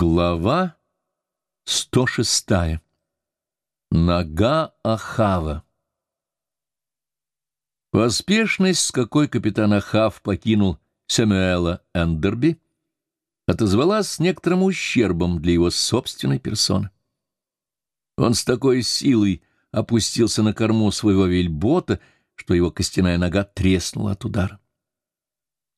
Глава 106. Нога Ахава. Поспешность, с какой капитан Ахав покинул Сэмюэла Эндерби, отозвалась с некоторым ущербом для его собственной персоны. Он с такой силой опустился на корму своего вельбота, что его костяная нога треснула от удара.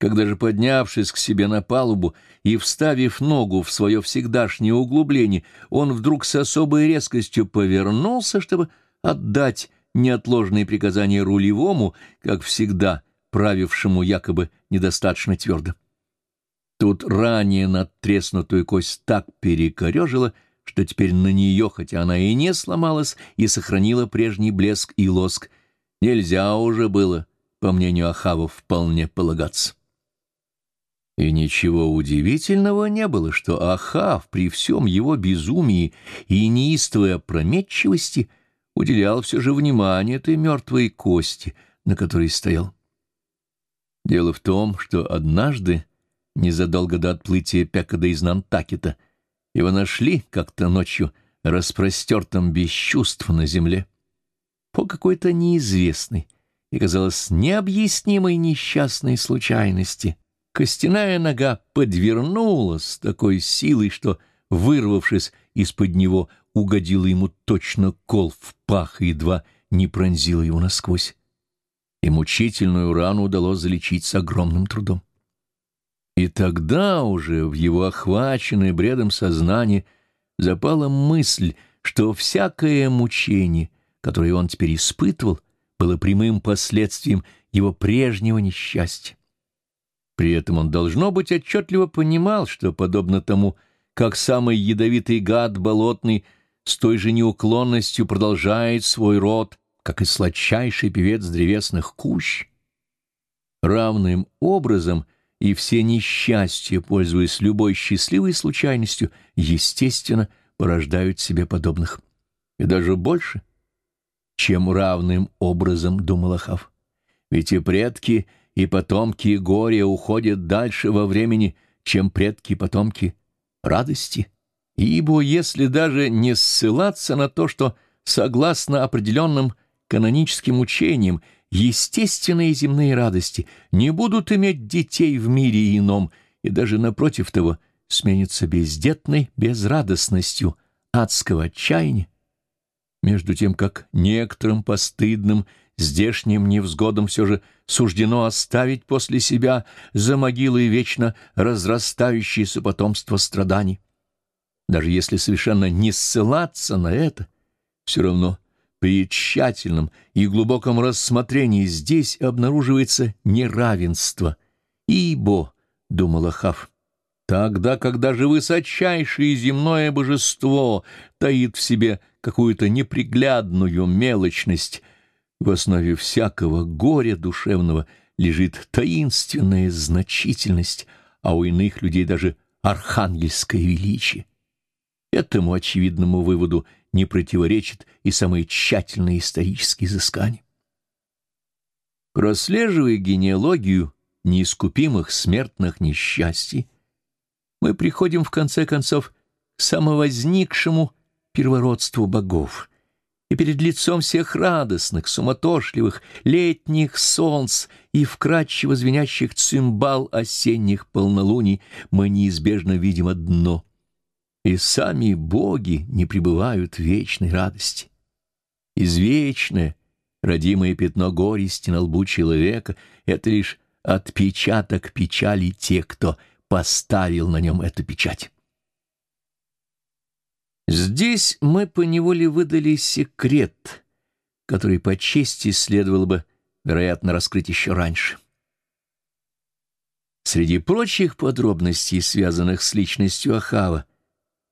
Когда же, поднявшись к себе на палубу и вставив ногу в свое всегдашнее углубление, он вдруг с особой резкостью повернулся, чтобы отдать неотложные приказания рулевому, как всегда, правившему якобы недостаточно твердо. Тут ранее надтреснутую кость так перекорежило, что теперь на нее, хотя она и не сломалась, и сохранила прежний блеск и лоск, нельзя уже было, по мнению Ахава, вполне полагаться. И ничего удивительного не было, что Ахав при всем его безумии и неистовой опрометчивости уделял все же внимание этой мертвой кости, на которой стоял. Дело в том, что однажды, незадолго до отплытия Пекада из Нантакета, его нашли как-то ночью распростертым без чувств на земле по какой-то неизвестной и, казалось, необъяснимой несчастной случайности — Костяная нога подвернулась с такой силой, что, вырвавшись из-под него, угодила ему точно кол в пах и едва не пронзила его насквозь. И мучительную рану удалось залечить с огромным трудом. И тогда уже в его охваченное бредом сознание запала мысль, что всякое мучение, которое он теперь испытывал, было прямым последствием его прежнего несчастья. При этом он, должно быть, отчетливо понимал, что, подобно тому, как самый ядовитый гад болотный с той же неуклонностью продолжает свой род, как и сладчайший певец древесных кущ, равным образом и все несчастья, пользуясь любой счастливой случайностью, естественно, порождают себе подобных. И даже больше, чем равным образом, думал Ахав. Ведь и предки — и потомки горя уходят дальше во времени, чем предки потомки радости. Ибо если даже не ссылаться на то, что, согласно определенным каноническим учениям, естественные земные радости не будут иметь детей в мире ином, и даже напротив того сменятся бездетной безрадостностью адского отчаяния, между тем как некоторым постыдным здешним невзгодам все же суждено оставить после себя за могилой вечно разрастающееся потомство страданий. Даже если совершенно не ссылаться на это, все равно при тщательном и глубоком рассмотрении здесь обнаруживается неравенство. Ибо, — думал Ахав, — тогда, когда же высочайшее земное божество таит в себе какую-то неприглядную мелочность, в основе всякого горя душевного лежит таинственная значительность, а у иных людей даже архангельское величие. Этому очевидному выводу не противоречит и самые тщательные исторические изыскания. Прослеживая генеалогию неискупимых смертных несчастий, мы приходим в конце концов к самовозникшему первородству богов — и перед лицом всех радостных, суматошливых, летних солнц и вкрадчиво звенящих цимбал осенних полнолуний мы неизбежно видим одно — и сами боги не пребывают в вечной радости. Извечное, родимое пятно горести на лбу человека — это лишь отпечаток печали тех, кто поставил на нем эту печать. Здесь мы поневоле выдали секрет, который по чести следовало бы, вероятно, раскрыть еще раньше. Среди прочих подробностей, связанных с личностью Ахава,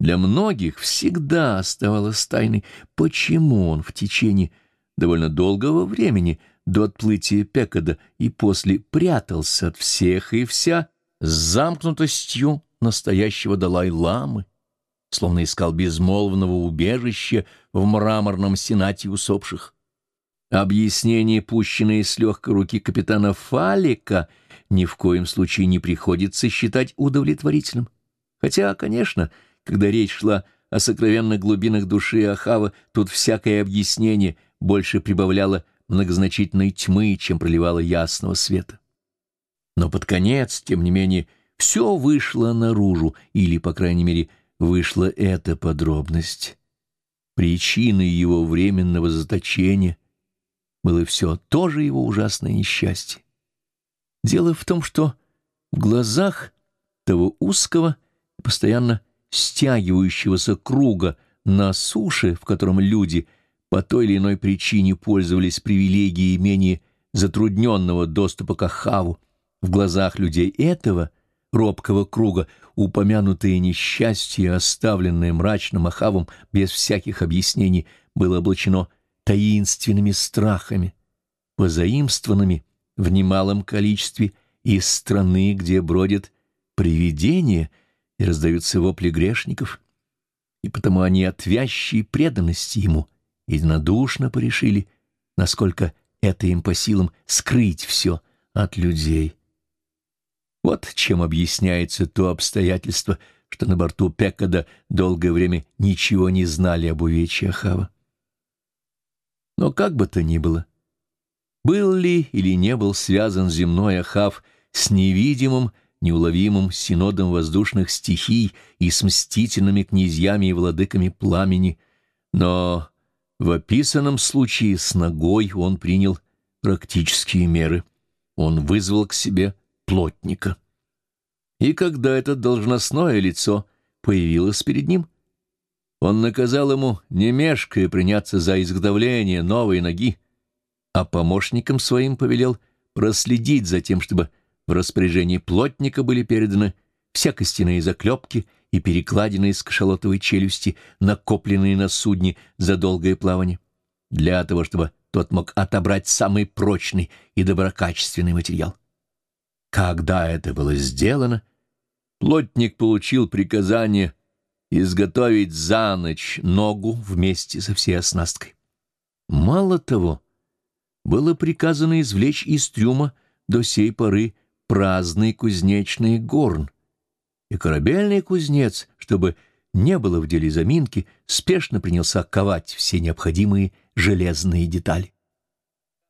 для многих всегда оставалось тайной, почему он в течение довольно долгого времени до отплытия Пекада и после прятался от всех и вся с замкнутостью настоящего Далай-ламы словно искал безмолвного убежища в мраморном сенате усопших. Объяснение, пущенное с легкой руки капитана Фалика, ни в коем случае не приходится считать удовлетворительным. Хотя, конечно, когда речь шла о сокровенных глубинах души Ахава, тут всякое объяснение больше прибавляло многозначительной тьмы, чем проливало ясного света. Но под конец, тем не менее, все вышло наружу, или, по крайней мере, вышла эта подробность. Причиной его временного заточения было все то же его ужасное несчастье. Дело в том, что в глазах того узкого постоянно стягивающегося круга на суше, в котором люди по той или иной причине пользовались привилегией менее затрудненного доступа к Ахаву, в глазах людей этого робкого круга упомянутое несчастье, оставленное мрачным Ахавом без всяких объяснений, было облачено таинственными страхами, позаимствованными в немалом количестве из страны, где бродят привидения и раздаются вопли грешников, и потому они от вящей преданности ему единодушно порешили, насколько это им по силам скрыть все от людей. Вот чем объясняется то обстоятельство, что на борту Пекада долгое время ничего не знали об увечье Ахава. Но как бы то ни было, был ли или не был связан земной Ахав с невидимым, неуловимым синодом воздушных стихий и с мстительными князьями и владыками пламени, но в описанном случае с ногой он принял практические меры. Он вызвал к себе плотника. И когда это должностное лицо появилось перед ним, он наказал ему, не мешкая, приняться за изготовление новой ноги, а помощникам своим повелел проследить за тем, чтобы в распоряжении плотника были переданы вся костяные заклепки и перекладины из кашалотовой челюсти, накопленные на судне за долгое плавание, для того, чтобы тот мог отобрать самый прочный и доброкачественный материал. Когда это было сделано, плотник получил приказание изготовить за ночь ногу вместе со всей оснасткой. Мало того, было приказано извлечь из трюма до сей поры праздный кузнечный горн, и корабельный кузнец, чтобы не было в деле заминки, спешно принялся ковать все необходимые железные детали.